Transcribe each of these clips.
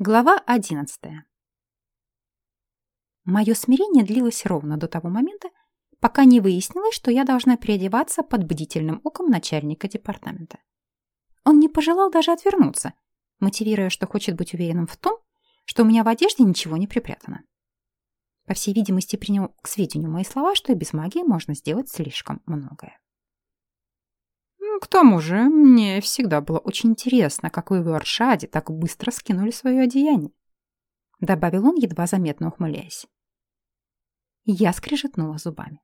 Глава одиннадцатая. Мое смирение длилось ровно до того момента, пока не выяснилось, что я должна переодеваться под бдительным оком начальника департамента. Он не пожелал даже отвернуться, мотивируя, что хочет быть уверенным в том, что у меня в одежде ничего не припрятано. По всей видимости, принял к сведению мои слова, что и без магии можно сделать слишком многое. К тому же, мне всегда было очень интересно, как вы в Аршаде так быстро скинули свое одеяние. Добавил он, едва заметно ухмыляясь. Я скрежетнула зубами.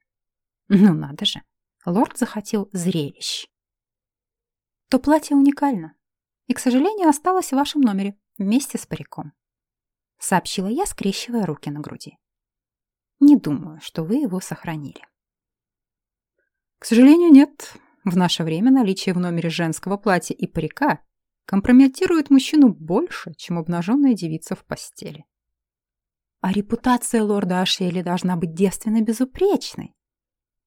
Ну надо же, лорд захотел зрелищ. То платье уникально и, к сожалению, осталось в вашем номере вместе с париком. Сообщила я, скрещивая руки на груди. Не думаю, что вы его сохранили. К сожалению, нет. В наше время наличие в номере женского платья и парика компрометирует мужчину больше, чем обнаженная девица в постели. А репутация лорда Ашели должна быть девственно безупречной,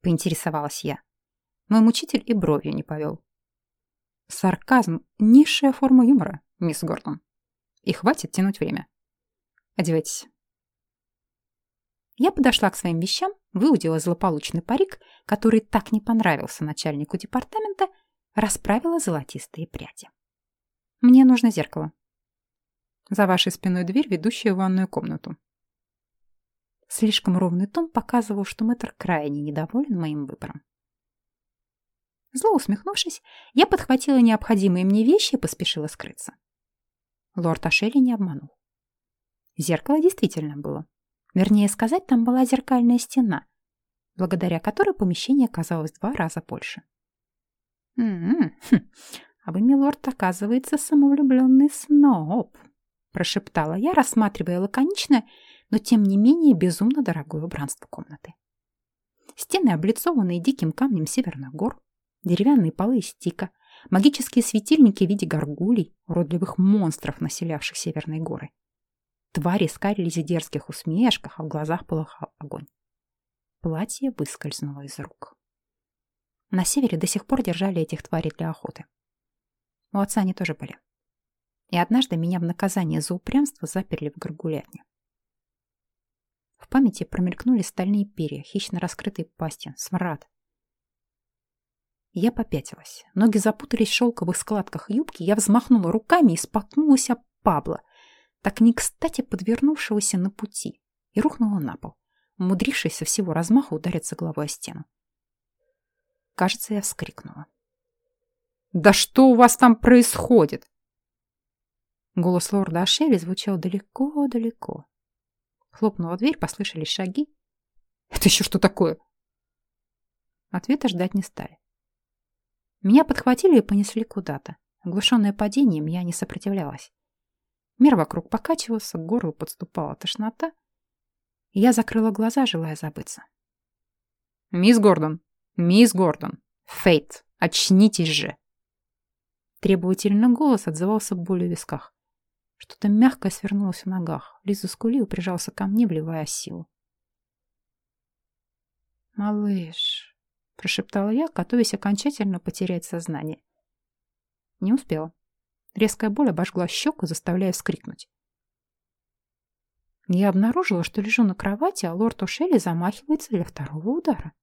поинтересовалась я. Мой мучитель и бровью не повел. Сарказм — низшая форма юмора, мисс Гордон. И хватит тянуть время. Одевайтесь. Я подошла к своим вещам, выудила злополучный парик, который так не понравился начальнику департамента, расправила золотистые пряди. Мне нужно зеркало. За вашей спиной дверь, ведущая в ванную комнату. Слишком ровный тон показывал, что мэтр крайне недоволен моим выбором. Зло усмехнувшись, я подхватила необходимые мне вещи и поспешила скрыться. Лорд Ашели не обманул. Зеркало действительно было. Вернее сказать, там была зеркальная стена, благодаря которой помещение казалось в два раза больше. «М-м-м, а вы, милорд, оказывается, самовлюбленный сноб», прошептала я, рассматривая лаконичное, но тем не менее безумно дорогое убранство комнаты. Стены, облицованные диким камнем северных гор, деревянные полы из тика, магические светильники в виде горгулей, уродливых монстров, населявших северные горы, Твари скалились в дерзких усмешках, а в глазах полыхал огонь. Платье выскользнуло из рук. На севере до сих пор держали этих тварей для охоты. У отца они тоже были. И однажды меня в наказание за упрямство заперли в горгулятне. В памяти промелькнули стальные перья, хищно раскрытые пасти, смрад. Я попятилась. Ноги запутались в шелковых складках юбки, я взмахнула руками и споткнулась об Пабло, так не кстати подвернувшегося на пути, и рухнула на пол, умудрившись со всего размаха удариться головой о стену. Кажется, я вскрикнула. «Да что у вас там происходит?» Голос лорда Ашели звучал далеко-далеко. Хлопнула дверь, послышались шаги. «Это еще что такое?» Ответа ждать не стали. Меня подхватили и понесли куда-то. Оглушенная падением, я не сопротивлялась. Мир вокруг покачивался, к горлу подступала тошнота. Я закрыла глаза, желая забыться. «Мисс Гордон! Мисс Гордон! Фейт! Очнитесь же!» Требовательный голос отзывался болью в висках. Что-то мягкое свернулось в ногах. Лиза заскулил, прижался ко мне, вливая силу. «Малыш!» — прошептала я, готовясь окончательно потерять сознание. Не успела. Резкая боль обожгла щеку, заставляя вскрикнуть. Я обнаружила, что лежу на кровати, а лорд Ошелли замахивается для второго удара.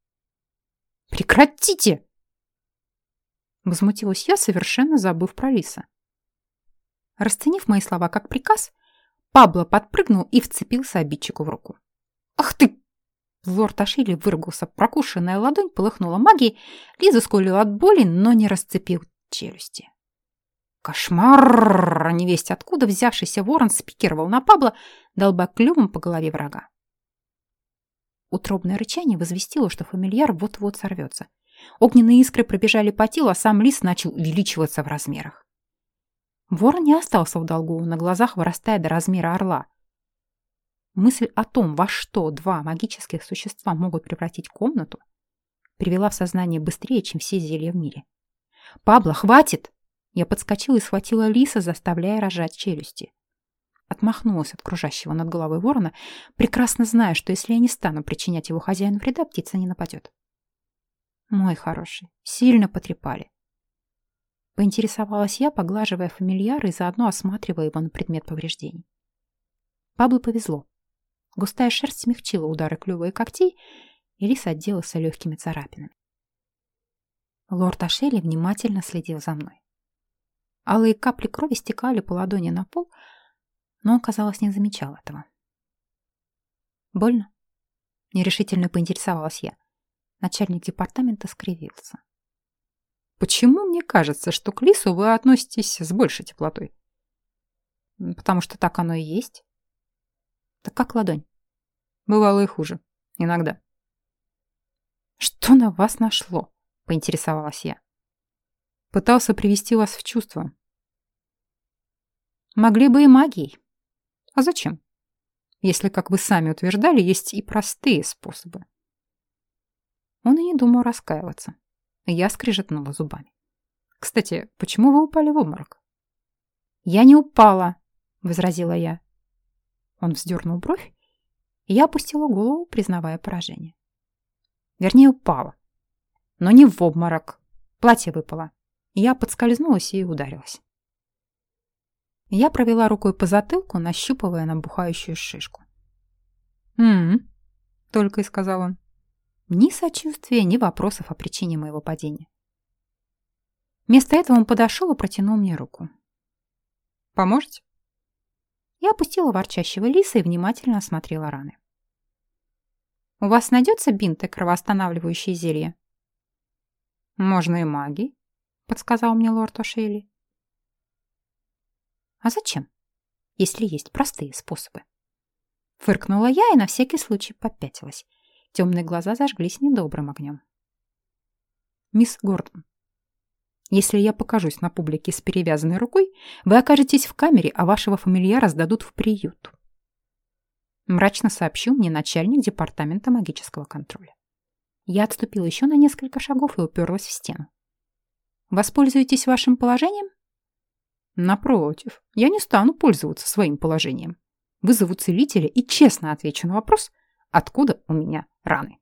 «Прекратите!» Возмутилась я, совершенно забыв про Лиса. Расценив мои слова как приказ, Пабло подпрыгнул и вцепился обидчику в руку. «Ах ты!» Лорд Ашили выругался, прокушенная ладонь полыхнула магией, Лиза скулила от боли, но не расцепил челюсти. Кошмар! Невесть откуда взявшийся ворон спикировал на Пабло, долба клювом по голове врага. Утробное рычание возвестило, что фамильяр вот-вот сорвется. Огненные искры пробежали по телу, а сам лис начал увеличиваться в размерах. Ворон не остался в долгу, на глазах вырастая до размера орла. Мысль о том, во что два магических существа могут превратить комнату, привела в сознание быстрее, чем все зелья в мире. «Пабло, хватит!» Я подскочила и схватила лиса, заставляя рожать челюсти. Отмахнулась от кружащего над головой ворона, прекрасно зная, что если я не стану причинять его хозяину вреда, птица не нападет. Мой хороший, сильно потрепали. Поинтересовалась я, поглаживая фамильяра и заодно осматривая его на предмет повреждений. Пабло повезло. Густая шерсть смягчила удары клюва и когтей, и лис отделался легкими царапинами. Лорд Ашели внимательно следил за мной. Алые капли крови стекали по ладони на пол, но он, казалось, не замечал этого. «Больно?» — нерешительно поинтересовалась я. Начальник департамента скривился. «Почему мне кажется, что к лису вы относитесь с большей теплотой?» «Потому что так оно и есть». «Так как ладонь?» «Бывало и хуже. Иногда». «Что на вас нашло?» — поинтересовалась я. «Пытался привести вас в чувство». «Могли бы и магией. А зачем? Если, как вы сами утверждали, есть и простые способы». Он и не думал раскаиваться. Я скрежетнула зубами. «Кстати, почему вы упали в обморок?» «Я не упала», — возразила я. Он вздернул бровь, и я опустила голову, признавая поражение. Вернее, упала. Но не в обморок. Платье выпало. Я подскользнулась и ударилась. Я провела рукой по затылку, нащупывая набухающую шишку. «М-м-м», только и сказал он. Ни сочувствия, ни вопросов о причине моего падения. Вместо этого он подошел и протянул мне руку. «Поможете?» Я опустила ворчащего лиса и внимательно осмотрела раны. «У вас найдется бинт и кровоостанавливающее зелье?» «Можно и маги», — подсказал мне лорд О'Шейли. «А зачем, если есть простые способы?» Фыркнула я и на всякий случай попятилась. Темные глаза зажглись недобрым огнем. «Мисс Гордон, если я покажусь на публике с перевязанной рукой, вы окажетесь в камере, а вашего фамильяра сдадут в приют», мрачно сообщил мне начальник департамента магического контроля. Я отступила еще на несколько шагов и уперлась в стену. «Воспользуетесь вашим положением?» «Напротив, я не стану пользоваться своим положением. Вызову целителя и честно отвечу на вопрос, откуда у меня раны.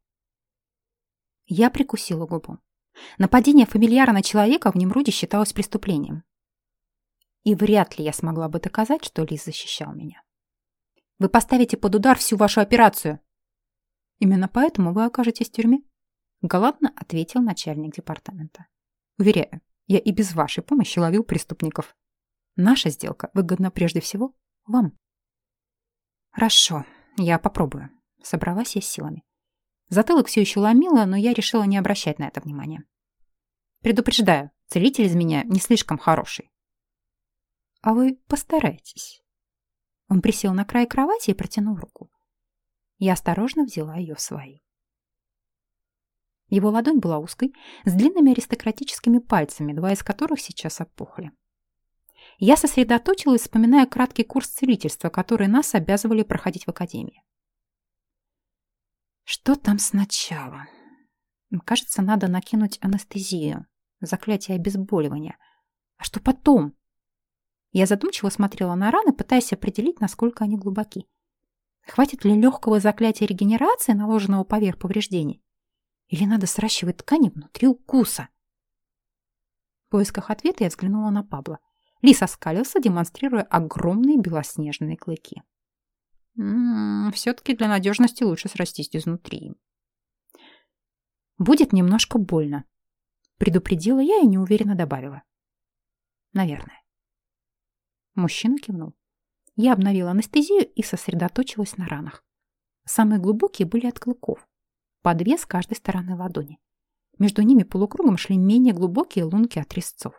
Я прикусила губу. Нападение фамильяра на человека в Немруде считалось преступлением. И вряд ли я смогла бы доказать, что Лис защищал меня. Вы поставите под удар всю вашу операцию. Именно поэтому вы окажетесь в тюрьме, галантно ответил начальник департамента. Уверяю, я и без вашей помощи ловил преступников. Наша сделка выгодна прежде всего вам. Хорошо, я попробую. Собралась я с силами. Затылок все еще ломило, но я решила не обращать на это внимания. Предупреждаю, целитель из меня не слишком хороший. А вы постарайтесь. Он присел на край кровати и протянул руку. Я осторожно взяла ее в свои. Его ладонь была узкой, с длинными аристократическими пальцами, два из которых сейчас опухли. Я сосредоточилась, вспоминая краткий курс целительства, который нас обязывали проходить в академии. Что там сначала? Кажется, надо накинуть анестезию, заклятие обезболивания. А что потом? Я задумчиво смотрела на раны, пытаясь определить, насколько они глубоки. Хватит ли легкого заклятия регенерации, наложенного поверх повреждений? Или надо сращивать ткани внутри укуса? В поисках ответа я взглянула на Пабло. Лис оскалился, демонстрируя огромные белоснежные клыки. Все-таки для надежности лучше срастись изнутри. Будет немножко больно. Предупредила я и неуверенно добавила. Наверное. Мужчина кивнул. Я обновила анестезию и сосредоточилась на ранах. Самые глубокие были от клыков. По две с каждой стороны ладони. Между ними полукругом шли менее глубокие лунки от резцов.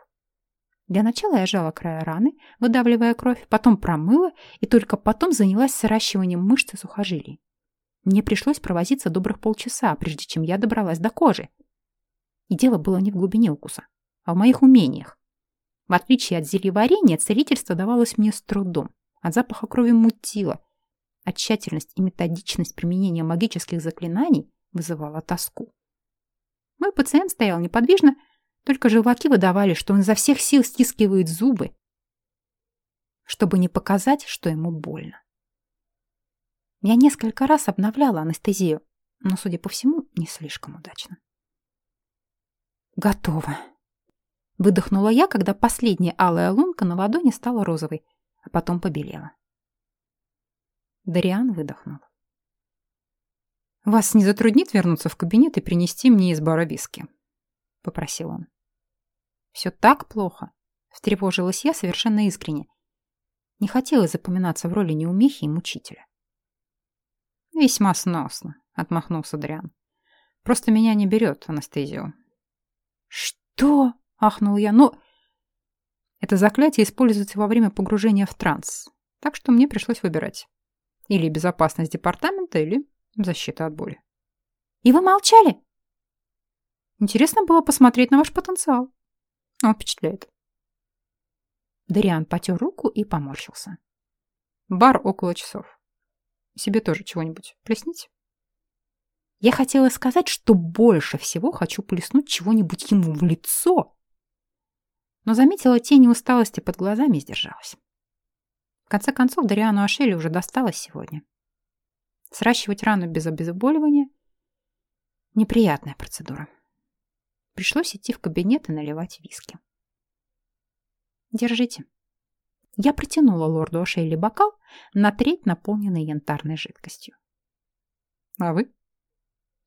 Для начала я жала края раны, выдавливая кровь, потом промыла и только потом занялась сращиванием мышц и сухожилий. Мне пришлось провозиться добрых полчаса, прежде чем я добралась до кожи. И дело было не в глубине укуса, а в моих умениях. В отличие от зельеварения, целительство давалось мне с трудом. От запаха крови мутило, а тщательность и методичность применения магических заклинаний вызывала тоску. Мой пациент стоял неподвижно, только желваки выдавали, что он изо всех сил стискивает зубы, чтобы не показать, что ему больно. Я несколько раз обновляла анестезию, но, судя по всему, не слишком удачно. «Готово!» Выдохнула я, когда последняя алая лунка на ладони стала розовой, а потом побелела. Дариан выдохнул. «Вас не затруднит вернуться в кабинет и принести мне из бара виски?» — попросил он. «Все так плохо», — встревожилась я совершенно искренне. Не хотела запоминаться в роли неумехи и мучителя. «Весьма сносно», — отмахнулся Дриан. «Просто меня не берет анестезию». «Что?» — ахнул я. «Но...» Это заклятие используется во время погружения в транс, так что мне пришлось выбирать. Или безопасность департамента, или защита от боли. И вы молчали? Интересно было посмотреть на ваш потенциал. Он впечатляет. Дариан потер руку и поморщился. Бар около часов. Себе тоже чего-нибудь плеснить? Я хотела сказать, что больше всего хочу плеснуть чего-нибудь ему в лицо, но заметила тень усталости под глазами и сдержалась. В конце концов, Дариану Ашели уже досталось сегодня. Сращивать рану без обезболивания – неприятная процедура. Пришлось идти в кабинет и наливать виски. «Держите». Я протянула лорду Ашели бокал на треть, наполненный янтарной жидкостью. «А вы?»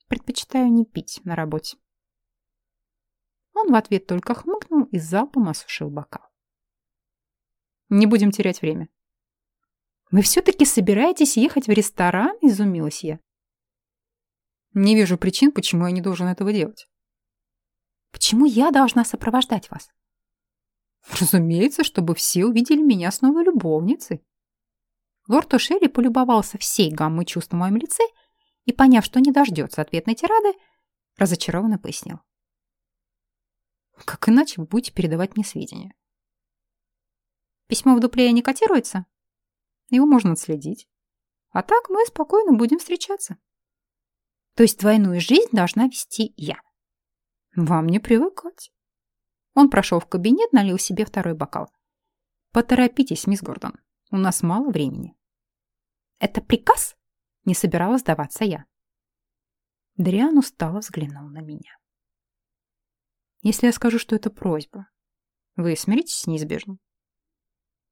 «Предпочитаю не пить на работе». Он в ответ только хмыкнул и залпом осушил бокал. «Не будем терять время. «Вы все-таки собираетесь ехать в ресторан?» – изумилась я. «Не вижу причин, почему я не должен этого делать». «Почему я должна сопровождать вас?» «Разумеется, чтобы все увидели меня с новой любовницей». Лорд Ошелли полюбовался всей гаммой чувств на моем лице и, поняв, что не дождется ответной тирады, разочарованно пояснил. «Как иначе вы будете передавать мне сведения?» «Письмо в дупле не котируется?» Его можно отследить. А так мы спокойно будем встречаться. То есть двойную жизнь должна вести я. Вам не привыкать. Он прошел в кабинет, налил себе второй бокал. Поторопитесь, мисс Гордон. У нас мало времени. Это приказ? Не собиралась сдаваться я. Дриан устало взглянул на меня. Если я скажу, что это просьба, вы смиритесь с неизбежным?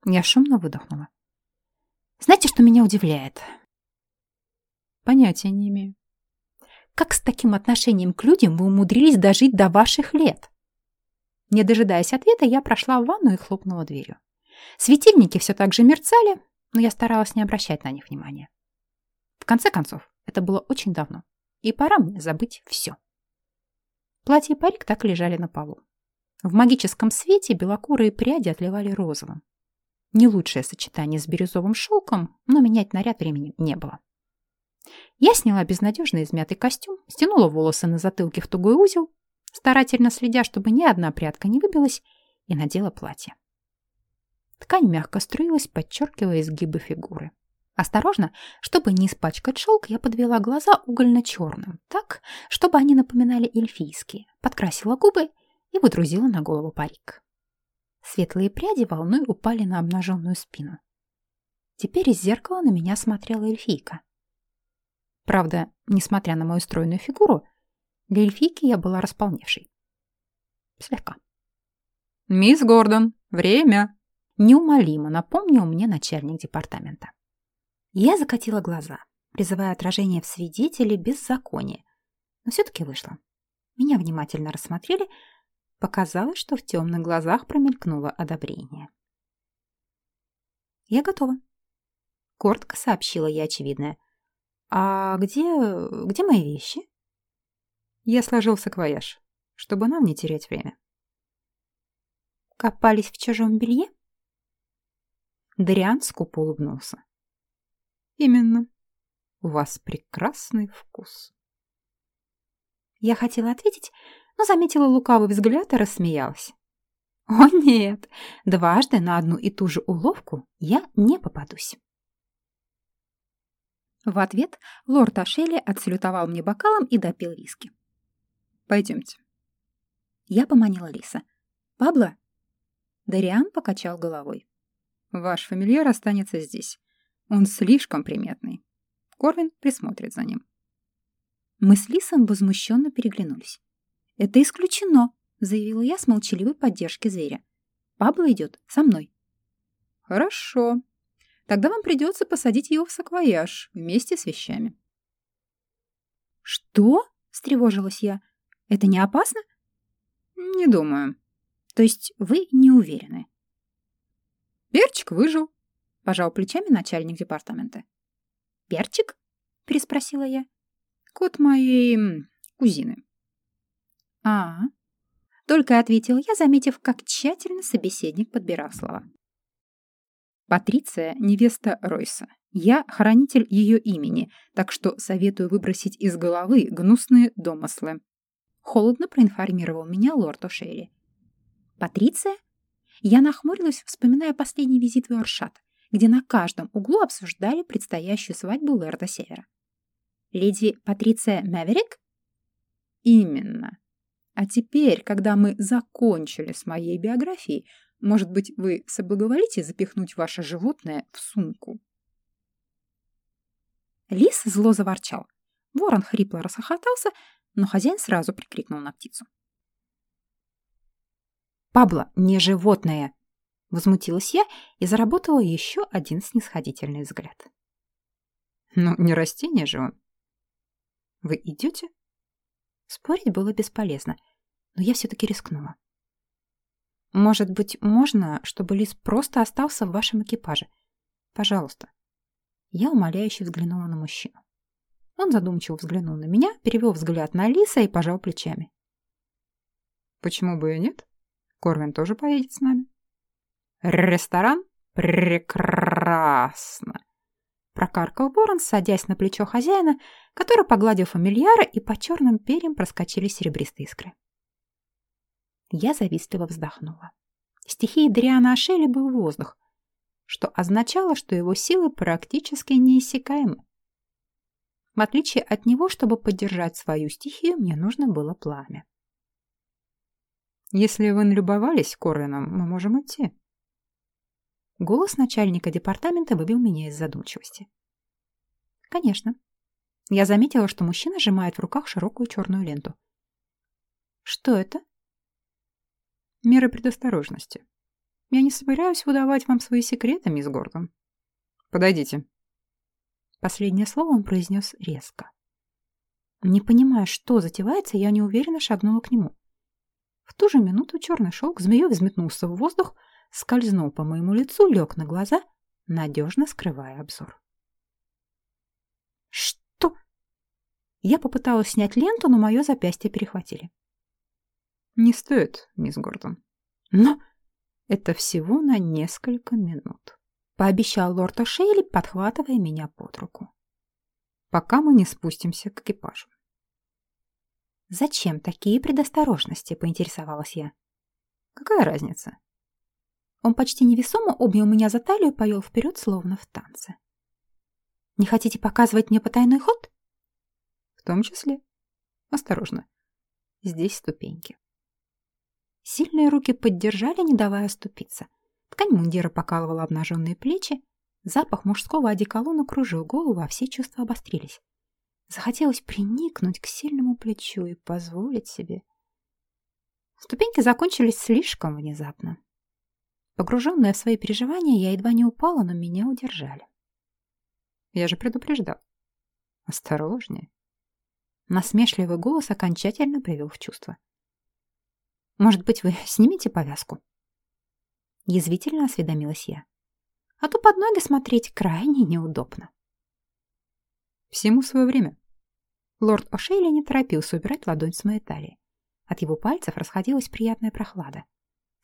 Я шумно выдохнула. Знаете, что меня удивляет? Понятия не имею. Как с таким отношением к людям вы умудрились дожить до ваших лет? Не дожидаясь ответа, я прошла в ванну и хлопнула дверью. Светильники все так же мерцали, но я старалась не обращать на них внимания. В конце концов, это было очень давно, и пора мне забыть все. Платье и парик так лежали на полу. В магическом свете белокурые пряди отливали розовым. Не лучшее сочетание с бирюзовым шелком, но менять наряд времени не было. Я сняла безнадежно измятый костюм, стянула волосы на затылке в тугой узел, старательно следя, чтобы ни одна прядка не выбилась, и надела платье. Ткань мягко струилась, подчеркивая изгибы фигуры. Осторожно, чтобы не испачкать шелк, я подвела глаза угольно-черным, так, чтобы они напоминали эльфийские, подкрасила губы и выдрузила на голову парик. Светлые пряди волной упали на обнаженную спину. Теперь из зеркала на меня смотрела эльфийка. Правда, несмотря на мою стройную фигуру, для эльфийки я была располневшей. Слегка. «Мисс Гордон, время!» Неумолимо напомнил мне начальник департамента. Я закатила глаза, призывая отражение в свидетеле беззакония, но все-таки вышла. Меня внимательно рассмотрели, Показалось, что в темных глазах промелькнуло одобрение. «Я готова», — коротко сообщила я очевидное. «А где... где мои вещи?» Я сложил саквояж, чтобы нам не терять время. «Копались в чужом белье?» Дариан скупо улыбнулся. «Именно. У вас прекрасный вкус». Я хотела ответить, но заметила лукавый взгляд и рассмеялась. О нет, дважды на одну и ту же уловку я не попадусь. В ответ лорд Ашели отсалютовал мне бокалом и допил виски. «Пойдемте». Я поманила Лиса. «Пабло?» Дариан покачал головой. «Ваш фамильяр останется здесь. Он слишком приметный. Корвин присмотрит за ним». Мы с Лисом возмущенно переглянулись. «Это исключено», — заявила я с молчаливой поддержки зверя. «Пабло идет со мной». «Хорошо. Тогда вам придется посадить его в саквояж вместе с вещами. «Что?» — встревожилась я. «Это не опасно?» «Не думаю». «То есть вы не уверены?» «Перчик выжил», — пожал плечами начальник департамента. «Перчик?» — переспросила я. «Кот моей кузины». «А, только ответил я, заметив, как тщательно собеседник подбирал слова. Патриция — невеста Ройса. Я — хранитель ее имени, так что советую выбросить из головы гнусные домыслы. Холодно проинформировал меня лорд О'Шейли. Патриция? Я нахмурилась, вспоминая последний визит в Уоршат, где на каждом углу обсуждали предстоящую свадьбу лорда Севера. Леди Патриция Мэверик? Именно. А теперь, когда мы закончили с моей биографией, может быть, вы соблаговолите запихнуть ваше животное в сумку?» Лис зло заворчал. Ворон хрипло расхохотался, но хозяин сразу прикрикнул на птицу. «Пабло, не животное!» Возмутилась я и заработала еще один снисходительный взгляд. «Ну, не растение же он!» «Вы идете?» Спорить было бесполезно, но я все-таки рискнула. «Может быть, можно, чтобы Лис просто остался в вашем экипаже? Пожалуйста». Я умоляюще взглянула на мужчину. Он задумчиво взглянул на меня, перевел взгляд на Лиса и пожал плечами. «Почему бы и нет? Корвин тоже поедет с нами». «Ресторан? Прекрасно!» Прокаркал ворон, садясь на плечо хозяина, который, погладил фамильяра, и по черным перьям проскочили серебристые искры. Я завистливо вздохнула. Стихией Дриана Ашели был воздух, что означало, что его силы практически неиссякаемы. В отличие от него, чтобы поддержать свою стихию, мне нужно было пламя. «Если вы налюбовались Корвином, мы можем идти», Голос начальника департамента выбил меня из задумчивости. «Конечно». Я заметила, что мужчина сжимает в руках широкую черную ленту. «Что это?» «Меры предосторожности. Я не собираюсь выдавать вам свои секреты, мисс Гордон. Подойдите». Последнее слово он произнес резко. Не понимая, что затевается, я неуверенно шагнула к нему. В ту же минуту черный шелк змеей взметнулся в воздух, скользнул по моему лицу, лег на глаза, надежно скрывая обзор. «Что?» Я попыталась снять ленту, но мое запястье перехватили. «Не стоит, мисс Гордон». «Но...» «Это всего на несколько минут», — пообещал лорд О'Шейли, подхватывая меня под руку. «Пока мы не спустимся к экипажу». «Зачем такие предосторожности?» — поинтересовалась я. «Какая разница? Он почти невесомо обнял меня за талию и повел вперед, словно в танце. «Не хотите показывать мне потайной ход?» «В том числе. Осторожно. Здесь ступеньки». Сильные руки поддержали, не давая ступиться. Ткань мундира покалывала обнаженные плечи. Запах мужского одеколона кружил голову, а все чувства обострились. Захотелось приникнуть к сильному плечу и позволить себе. Ступеньки закончились слишком внезапно. Погруженная в свои переживания, я едва не упала, но меня удержали. Я же предупреждал. Осторожнее. Насмешливый голос окончательно привел в чувство. «Может быть, вы снимете повязку?» Язвительно осведомилась я. «А то под ноги смотреть крайне неудобно». «Всему свое время». Лорд О'Шейли не торопился убирать ладонь с моей талии. От его пальцев расходилась приятная прохлада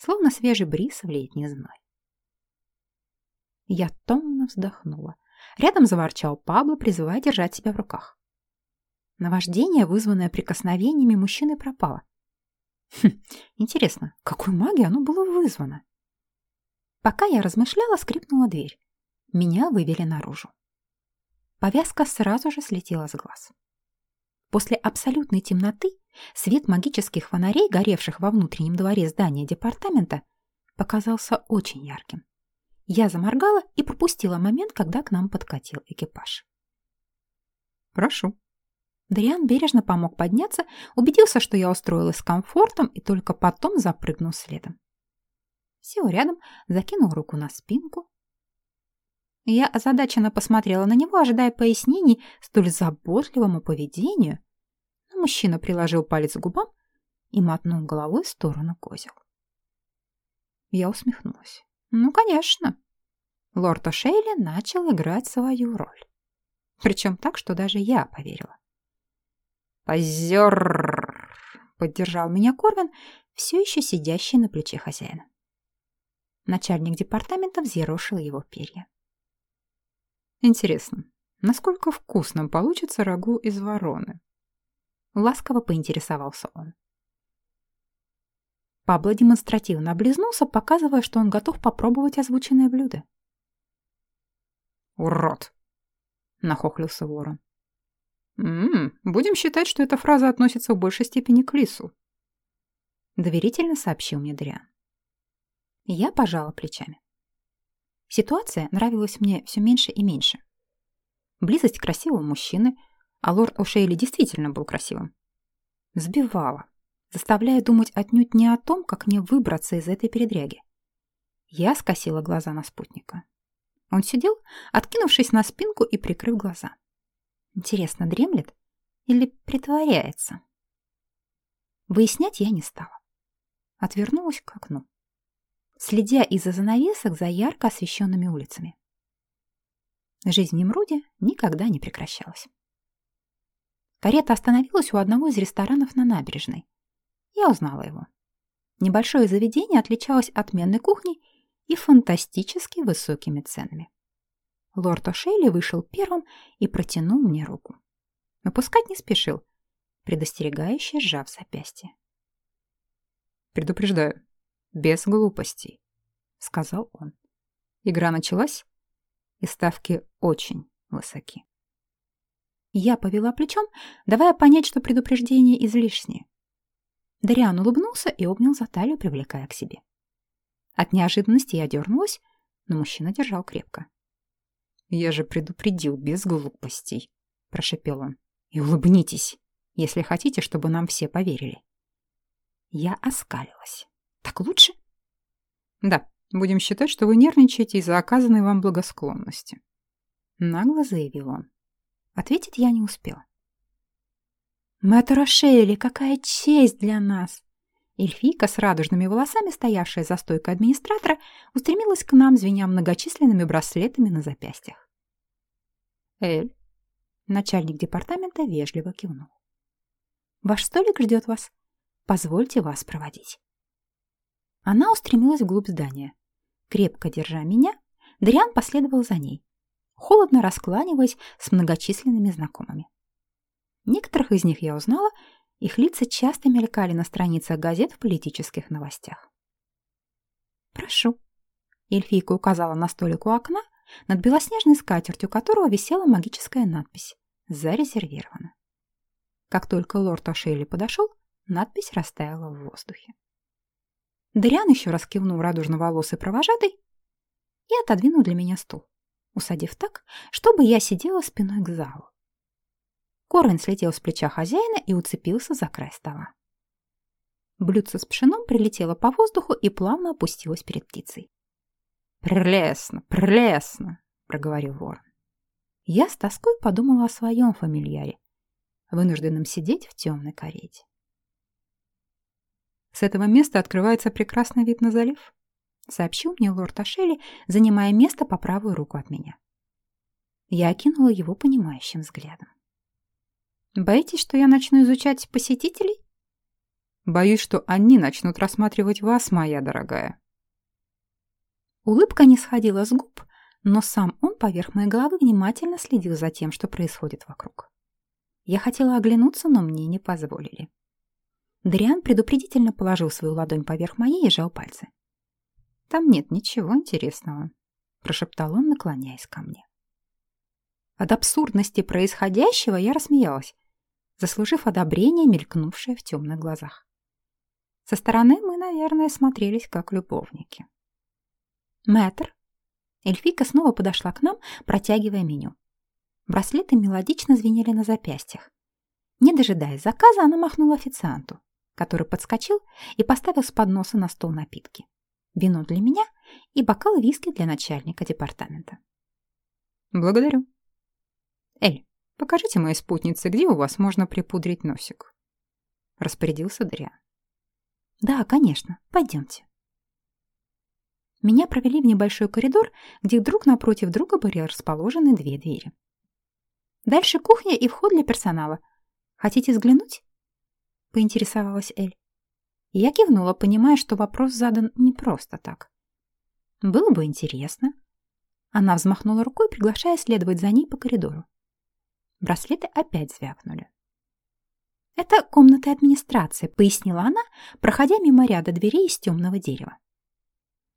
словно свежий бриз в летний зной. Я томно вздохнула. Рядом заворчал Пабло, призывая держать себя в руках. Наваждение, вызванное прикосновениями мужчины, пропало. Хм, интересно, какой магией оно было вызвано? Пока я размышляла, скрипнула дверь. Меня вывели наружу. Повязка сразу же слетела с глаз. После абсолютной темноты свет магических фонарей, горевших во внутреннем дворе здания департамента, показался очень ярким. Я заморгала и пропустила момент, когда к нам подкатил экипаж. «Прошу». Дриан бережно помог подняться, убедился, что я устроилась с комфортом и только потом запрыгнул следом. Сел рядом, закинул руку на спинку. Я озадаченно посмотрела на него, ожидая пояснений столь заботливому поведению, мужчина приложил палец к губам и мотнул головой в сторону козел. Я усмехнулась. Ну, конечно. Лорд О'Шейли начал играть свою роль. Причем так, что даже я поверила. «Позер!» — поддержал меня Корвин, все еще сидящий на плече хозяина. Начальник департамента взъерошил его перья. «Интересно, насколько вкусным получится рагу из вороны?» Ласково поинтересовался он. Пабло демонстративно облизнулся, показывая, что он готов попробовать озвученное блюдо. «Урод!» — нахохлился ворон. «М-м, будем считать, что эта фраза относится в большей степени к лису», — доверительно сообщил мне Дриан. Я пожала плечами. Ситуация нравилась мне все меньше и меньше. Близость красивого мужчины, а лорд О'Шейли действительно был красивым, сбивала заставляя думать отнюдь не о том, как мне выбраться из этой передряги. Я скосила глаза на спутника. Он сидел, откинувшись на спинку и прикрыв глаза. Интересно, дремлет или притворяется? Выяснять я не стала. Отвернулась к окну, следя из-за занавесок за ярко освещенными улицами. Жизнь в Немруде никогда не прекращалась. Карета остановилась у одного из ресторанов на набережной, я узнала его. Небольшое заведение отличалось отменной кухней и фантастически высокими ценами. Лорд О'Шейли вышел первым и протянул мне руку. Выпускать не спешил, предостерегающе сжав запястье. «Предупреждаю, без глупостей», — сказал он. Игра началась, и ставки очень высоки. Я повела плечом, давая понять, что предупреждение излишнее. Дариан улыбнулся и обнял за талию, привлекая к себе. От неожиданности я дернулась, но мужчина держал крепко. «Я же предупредил без глупостей», — прошепел он. «И улыбнитесь, если хотите, чтобы нам все поверили». Я оскалилась. «Так лучше?» «Да, будем считать, что вы нервничаете из-за оказанной вам благосклонности», — нагло заявил он. Ответить я не успела. «Мэтр Ошейли, какая честь для нас!» Эльфийка с радужными волосами, стоявшая за стойкой администратора, устремилась к нам, звеня многочисленными браслетами на запястьях. «Эль», начальник департамента вежливо кивнул. «Ваш столик ждет вас. Позвольте вас проводить». Она устремилась вглубь здания. Крепко держа меня, Дриан последовал за ней, холодно раскланиваясь с многочисленными знакомыми. Некоторых из них я узнала, их лица часто мелькали на страницах газет в политических новостях. «Прошу». Эльфийка указала на столик у окна, над белоснежной скатертью которого висела магическая надпись «Зарезервировано». Как только лорд Ошейли подошел, надпись растаяла в воздухе. Дариан еще раз кивнул радужноволосый провожатый и отодвинул для меня стул, усадив так, чтобы я сидела спиной к залу. Корвин слетел с плеча хозяина и уцепился за край стола. Блюдце с пшеном прилетело по воздуху и плавно опустилось перед птицей. «Прелестно, прелестно!» — проговорил ворон. Я с тоской подумала о своем фамильяре, вынужденном сидеть в темной карете. «С этого места открывается прекрасный вид на залив», — сообщил мне лорд Ашели, занимая место по правую руку от меня. Я окинула его понимающим взглядом. Боитесь, что я начну изучать посетителей? Боюсь, что они начнут рассматривать вас, моя дорогая. Улыбка не сходила с губ, но сам он поверх моей головы внимательно следил за тем, что происходит вокруг. Я хотела оглянуться, но мне не позволили. Дриан предупредительно положил свою ладонь поверх моей и сжал пальцы. «Там нет ничего интересного», — прошептал он, наклоняясь ко мне. От абсурдности происходящего я рассмеялась, заслужив одобрение, мелькнувшее в темных глазах. Со стороны мы, наверное, смотрелись как любовники. «Мэтр!» Эльфика снова подошла к нам, протягивая меню. Браслеты мелодично звенели на запястьях. Не дожидаясь заказа, она махнула официанту, который подскочил и поставил с подноса на стол напитки. Вино для меня и бокал виски для начальника департамента. Благодарю. Эль, покажите моей спутнице, где у вас можно припудрить носик. Распорядился Дриан. Да, конечно, пойдемте. Меня провели в небольшой коридор, где друг напротив друга были расположены две двери. Дальше кухня и вход для персонала. Хотите взглянуть? Поинтересовалась Эль. Я кивнула, понимая, что вопрос задан не просто так. Было бы интересно. Она взмахнула рукой, приглашая следовать за ней по коридору. Браслеты опять звякнули. «Это комната администрации», — пояснила она, проходя мимо ряда дверей из темного дерева.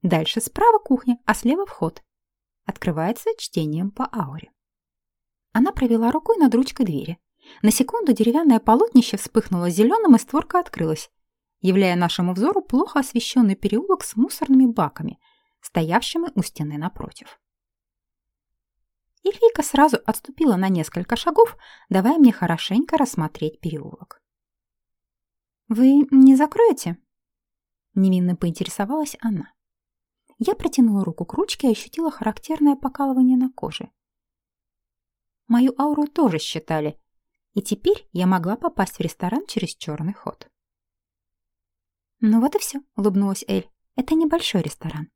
Дальше справа кухня, а слева вход. Открывается чтением по ауре. Она провела рукой над ручкой двери. На секунду деревянное полотнище вспыхнуло зеленым, и створка открылась, являя нашему взору плохо освещенный переулок с мусорными баками, стоявшими у стены напротив. Эльфийка сразу отступила на несколько шагов, давая мне хорошенько рассмотреть переулок. «Вы не закроете?» Невинно поинтересовалась она. Я протянула руку к ручке и ощутила характерное покалывание на коже. Мою ауру тоже считали, и теперь я могла попасть в ресторан через черный ход. «Ну вот и все», — улыбнулась Эль. «Это небольшой ресторан.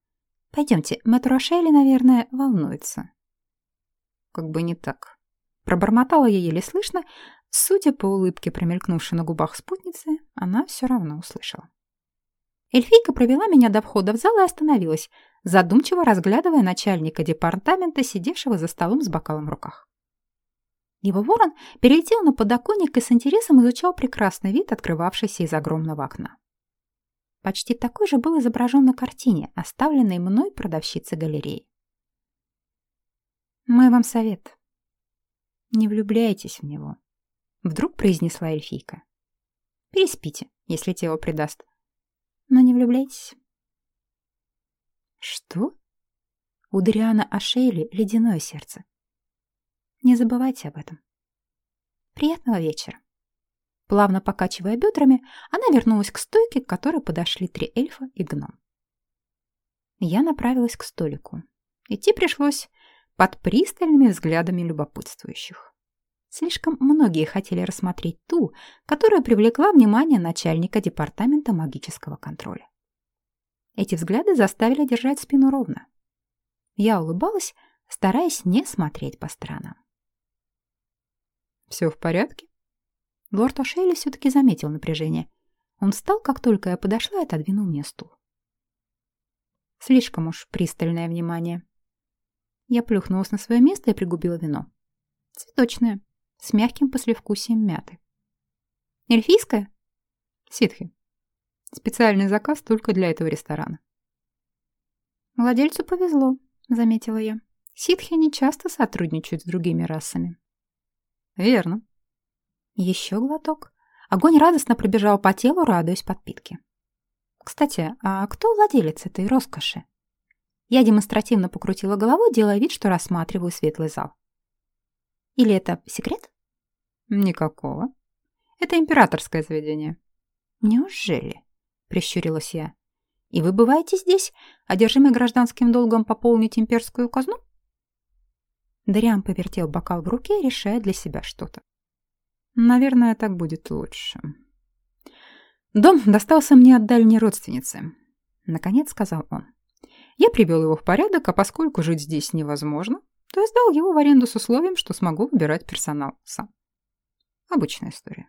Пойдемте, мэтр Рошелли, наверное, волнуется». Как бы не так. Пробормотала я еле слышно. Судя по улыбке, промелькнувшей на губах спутницы, она все равно услышала. Эльфийка провела меня до входа в зал и остановилась, задумчиво разглядывая начальника департамента, сидевшего за столом с бокалом в руках. Его ворон перелетел на подоконник и с интересом изучал прекрасный вид, открывавшийся из огромного окна. Почти такой же был изображен на картине, оставленной мной продавщицей галереи. «Мой вам совет. Не влюбляйтесь в него», — вдруг произнесла эльфийка. «Переспите, если тело предаст но не влюбляйтесь. Что? У Дариана Ашейли ледяное сердце. Не забывайте об этом. Приятного вечера. Плавно покачивая бедрами, она вернулась к стойке, к которой подошли три эльфа и гном. Я направилась к столику. Идти пришлось под пристальными взглядами любопытствующих. Слишком многие хотели рассмотреть ту, которая привлекла внимание начальника департамента магического контроля. Эти взгляды заставили держать спину ровно. Я улыбалась, стараясь не смотреть по сторонам. «Все в порядке?» Лорд О'Шейли все-таки заметил напряжение. Он встал, как только я подошла, и отодвинул мне стул. Слишком уж пристальное внимание. Я плюхнулась на свое место и пригубила вино. Цветочное с мягким послевкусием мяты. Эльфийская? Ситхи. Специальный заказ только для этого ресторана. Владельцу повезло, заметила я. Ситхи не часто сотрудничают с другими расами. Верно. Еще глоток. Огонь радостно пробежал по телу, радуясь подпитке. Кстати, а кто владелец этой роскоши? Я демонстративно покрутила головой, делая вид, что рассматриваю светлый зал. Или это секрет? Никакого. Это императорское заведение. Неужели? Прищурилась я. И вы бываете здесь, одержимый гражданским долгом пополнить имперскую казну? Дариан повертел бокал в руке, решая для себя что-то. Наверное, так будет лучше. Дом достался мне от дальней родственницы. Наконец сказал он. Я привел его в порядок, а поскольку жить здесь невозможно, то я сдал его в аренду с условием, что смогу выбирать персонал сам. Обычная история.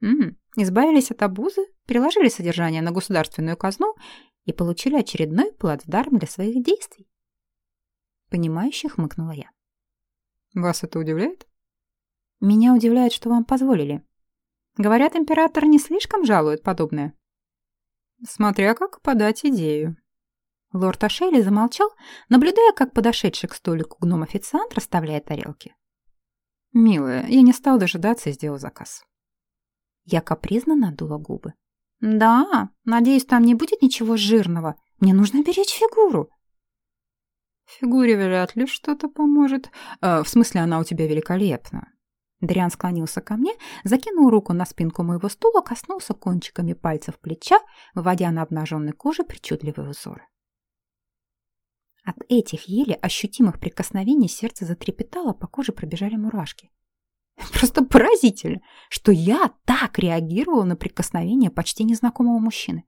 М Избавились от обузы, переложили содержание на государственную казну и получили очередной плацдарм для своих действий. Понимающе хмыкнула я. Вас это удивляет? Меня удивляет, что вам позволили. Говорят, император не слишком жалует подобное. Смотря как подать идею. Лорд Ашели замолчал, наблюдая, как подошедший к столику гном-официант расставляет тарелки. «Милая, я не стал дожидаться и сделал заказ». Я капризно надула губы. «Да, надеюсь, там не будет ничего жирного. Мне нужно беречь фигуру». «Фигуре вряд ли что-то поможет. Э, в смысле, она у тебя великолепна». Дриан склонился ко мне, закинул руку на спинку моего стула, коснулся кончиками пальцев плеча, выводя на обнаженной коже причудливые узоры. От этих еле ощутимых прикосновений сердце затрепетало, по коже пробежали мурашки. Просто поразительно, что я так реагировала на прикосновение почти незнакомого мужчины.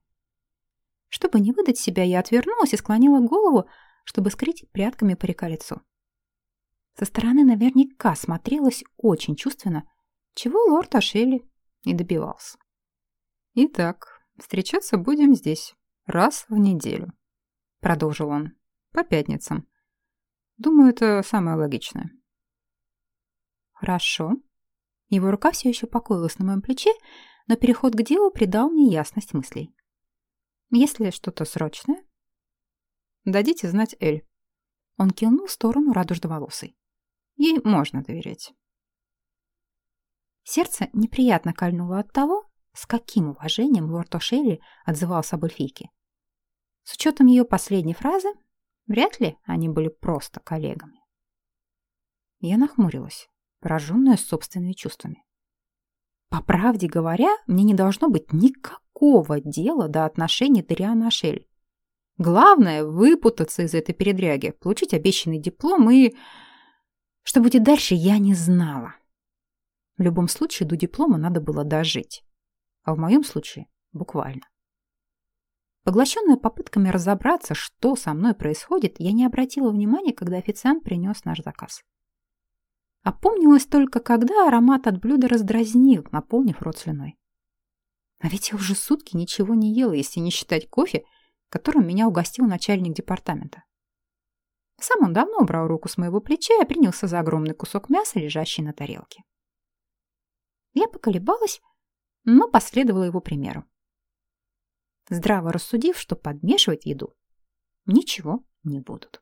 Чтобы не выдать себя, я отвернулась и склонила голову, чтобы скрыть прядками парика лицо. Со стороны наверняка смотрелось очень чувственно, чего лорд Ашели и добивался. «Итак, встречаться будем здесь, раз в неделю», — продолжил он, — «по пятницам. Думаю, это самое логичное». «Хорошо». Его рука все еще покоилась на моем плече, но переход к делу придал мне ясность мыслей. «Если что-то срочное...» «Дадите знать Эль». Он кивнул в сторону радужноволосой. Ей можно доверять. Сердце неприятно кольнуло от того, с каким уважением лорд О'Шейли отзывался об эльфийке. С учетом ее последней фразы, вряд ли они были просто коллегами. Я нахмурилась, пораженная собственными чувствами. По правде говоря, мне не должно быть никакого дела до отношений Дариана Ашель. Главное — выпутаться из этой передряги, получить обещанный диплом и... Что будет дальше, я не знала. В любом случае, до диплома надо было дожить. А в моем случае — буквально. Поглощенная попытками разобраться, что со мной происходит, я не обратила внимания, когда официант принес наш заказ. Опомнилась только, когда аромат от блюда раздразнил, наполнив рот слюной. А ведь я уже сутки ничего не ела, если не считать кофе, которым меня угостил начальник департамента. Сам он давно убрал руку с моего плеча и принялся за огромный кусок мяса, лежащий на тарелке. Я поколебалась, но последовала его примеру. Здраво рассудив, что подмешивать еду ничего не будут.